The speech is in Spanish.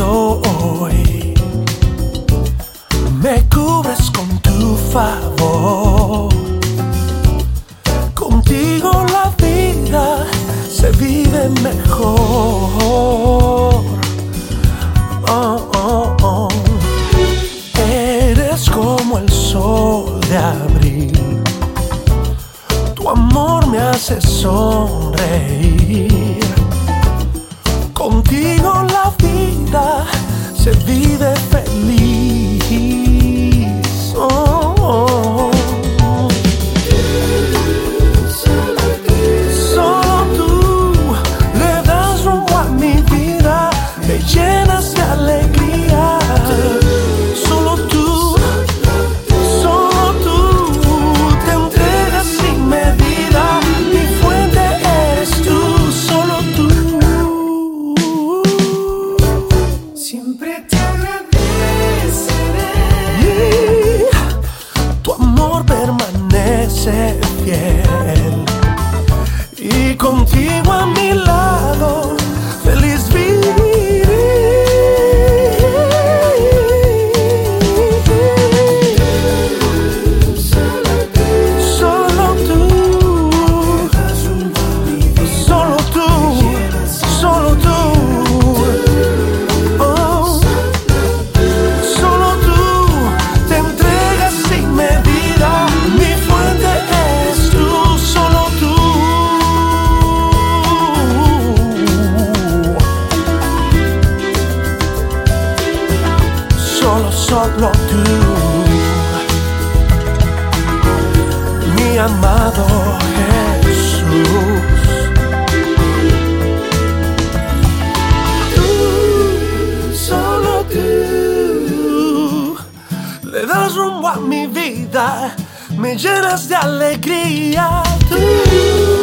hoy. Me cubres con tu favor. Contigo la vida se vive mejor. Oh, oh, oh. Eres como el sol de abril. Tu amor me hace sonreír. Contigo la vida se vive feliz. Permanece fiel. Y contigo Solo tú. Mi amado Jesús. Tú, solo tú, le das rumbo a mi vida, me llenas de alegría. Tú.